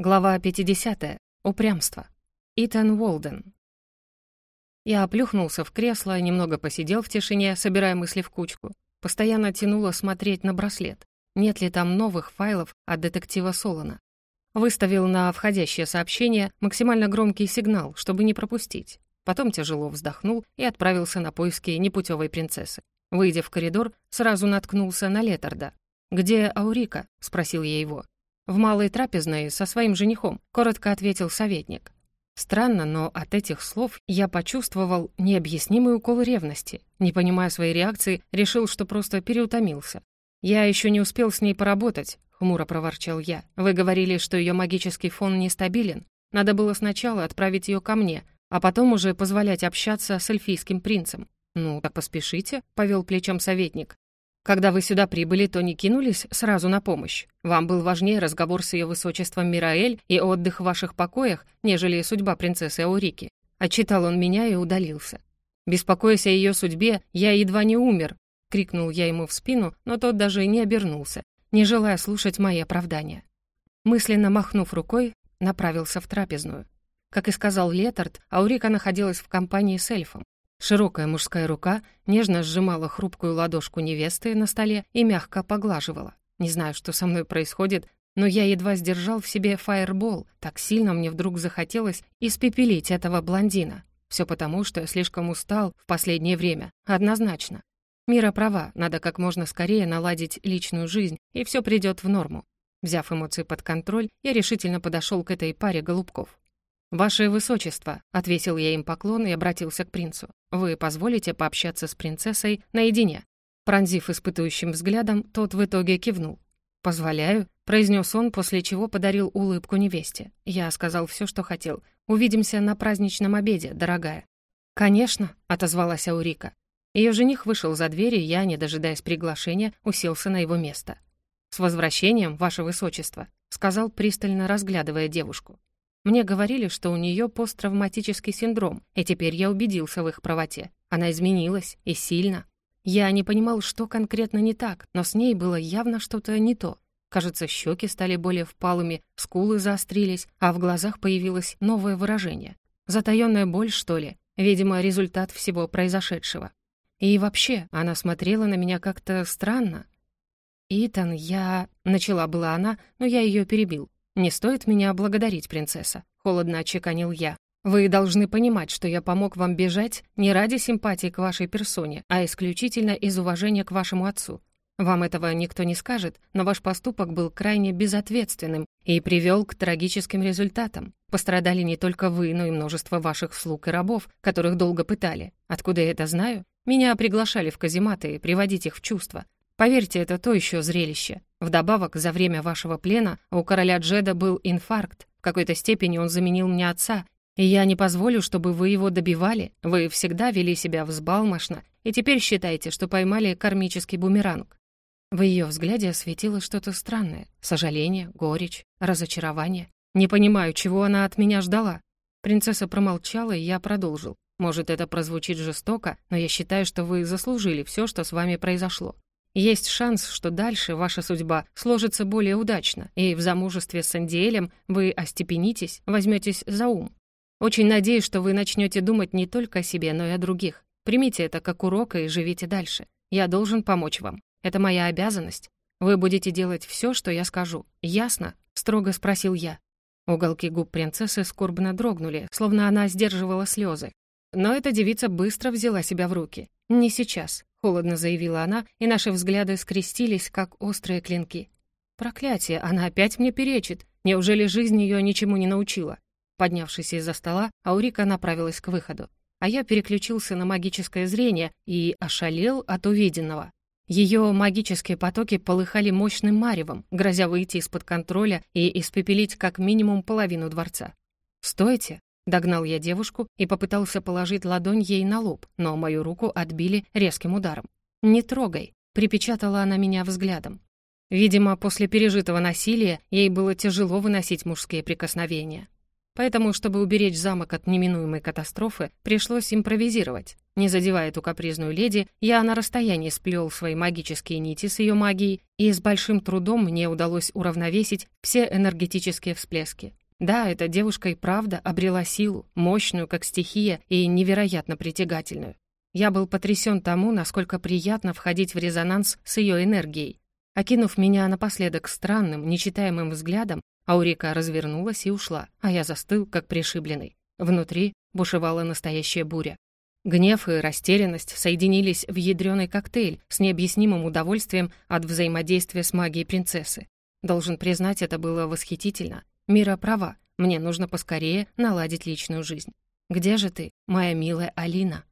Глава 50. Упрямство. Итан Уолден. Я оплюхнулся в кресло, немного посидел в тишине, собирая мысли в кучку. Постоянно тянуло смотреть на браслет. Нет ли там новых файлов от детектива Солона? Выставил на входящее сообщение максимально громкий сигнал, чтобы не пропустить. Потом тяжело вздохнул и отправился на поиски непутевой принцессы. Выйдя в коридор, сразу наткнулся на Летарда. «Где Аурика?» — спросил я его. «В малой трапезной со своим женихом», — коротко ответил советник. Странно, но от этих слов я почувствовал необъяснимый укол ревности. Не понимая своей реакции, решил, что просто переутомился. «Я еще не успел с ней поработать», — хмуро проворчал я. «Вы говорили, что ее магический фон нестабилен. Надо было сначала отправить ее ко мне, а потом уже позволять общаться с эльфийским принцем». «Ну, так поспешите», — повел плечом советник. Когда вы сюда прибыли, то не кинулись сразу на помощь. Вам был важнее разговор с ее высочеством Мираэль и отдых в ваших покоях, нежели судьба принцессы Аурики. Отчитал он меня и удалился. Беспокоясь о ее судьбе, я едва не умер, крикнул я ему в спину, но тот даже не обернулся, не желая слушать мои оправдания. Мысленно махнув рукой, направился в трапезную. Как и сказал Летард, Аурика находилась в компании с эльфом. Широкая мужская рука нежно сжимала хрупкую ладошку невесты на столе и мягко поглаживала. Не знаю, что со мной происходит, но я едва сдержал в себе фаербол, так сильно мне вдруг захотелось испепелить этого блондина. Все потому, что я слишком устал в последнее время, однозначно. Мира права, надо как можно скорее наладить личную жизнь, и все придет в норму. Взяв эмоции под контроль, я решительно подошел к этой паре голубков. «Ваше высочество», — отвесил я им поклон и обратился к принцу. «Вы позволите пообщаться с принцессой наедине?» Пронзив испытующим взглядом, тот в итоге кивнул. «Позволяю», — произнес он, после чего подарил улыбку невесте. Я сказал все, что хотел. «Увидимся на праздничном обеде, дорогая». «Конечно», — отозвалась Аурика. Ее жених вышел за дверь, и я, не дожидаясь приглашения, уселся на его место. «С возвращением, ваше высочество», — сказал, пристально разглядывая девушку. Мне говорили, что у нее посттравматический синдром, и теперь я убедился в их правоте. Она изменилась, и сильно. Я не понимал, что конкретно не так, но с ней было явно что-то не то. Кажется, щеки стали более впалыми, скулы заострились, а в глазах появилось новое выражение. Затаённая боль, что ли? Видимо, результат всего произошедшего. И вообще, она смотрела на меня как-то странно. «Итан, я...» — начала была она, но я ее перебил. «Не стоит меня благодарить, принцесса», — холодно отчеканил я. «Вы должны понимать, что я помог вам бежать не ради симпатии к вашей персоне, а исключительно из уважения к вашему отцу. Вам этого никто не скажет, но ваш поступок был крайне безответственным и привел к трагическим результатам. Пострадали не только вы, но и множество ваших слуг и рабов, которых долго пытали. Откуда я это знаю? Меня приглашали в казематы приводить их в чувство. Поверьте, это то еще зрелище. Вдобавок, за время вашего плена у короля Джеда был инфаркт. В какой-то степени он заменил мне отца, и я не позволю, чтобы вы его добивали. Вы всегда вели себя взбалмошно, и теперь считаете, что поймали кармический бумеранг». В ее взгляде осветилось что-то странное. Сожаление, горечь, разочарование. Не понимаю, чего она от меня ждала. Принцесса промолчала, и я продолжил. Может, это прозвучит жестоко, но я считаю, что вы заслужили все, что с вами произошло. Есть шанс, что дальше ваша судьба сложится более удачно, и в замужестве с Андиэлем вы остепенитесь, возьметесь за ум. Очень надеюсь, что вы начнете думать не только о себе, но и о других. Примите это как урок и живите дальше. Я должен помочь вам. Это моя обязанность. Вы будете делать все, что я скажу. Ясно?» — строго спросил я. Уголки губ принцессы скорбно дрогнули, словно она сдерживала слезы. Но эта девица быстро взяла себя в руки. «Не сейчас. — холодно заявила она, и наши взгляды скрестились, как острые клинки. «Проклятие, она опять мне перечит. Неужели жизнь ее ничему не научила?» Поднявшись из-за стола, Аурика направилась к выходу. А я переключился на магическое зрение и ошалел от увиденного. Ее магические потоки полыхали мощным маревом, грозя выйти из-под контроля и испепелить как минимум половину дворца. «Стойте!» Догнал я девушку и попытался положить ладонь ей на лоб, но мою руку отбили резким ударом. «Не трогай», — припечатала она меня взглядом. Видимо, после пережитого насилия ей было тяжело выносить мужские прикосновения. Поэтому, чтобы уберечь замок от неминуемой катастрофы, пришлось импровизировать. Не задевая эту капризную леди, я на расстоянии сплел свои магические нити с ее магией, и с большим трудом мне удалось уравновесить все энергетические всплески. Да, эта девушка и правда обрела силу, мощную, как стихия, и невероятно притягательную. Я был потрясен тому, насколько приятно входить в резонанс с ее энергией. Окинув меня напоследок странным, нечитаемым взглядом, Аурика развернулась и ушла, а я застыл, как пришибленный. Внутри бушевала настоящая буря. Гнев и растерянность соединились в ядреный коктейль с необъяснимым удовольствием от взаимодействия с магией принцессы. Должен признать, это было восхитительно. Мира права, мне нужно поскорее наладить личную жизнь. Где же ты, моя милая Алина?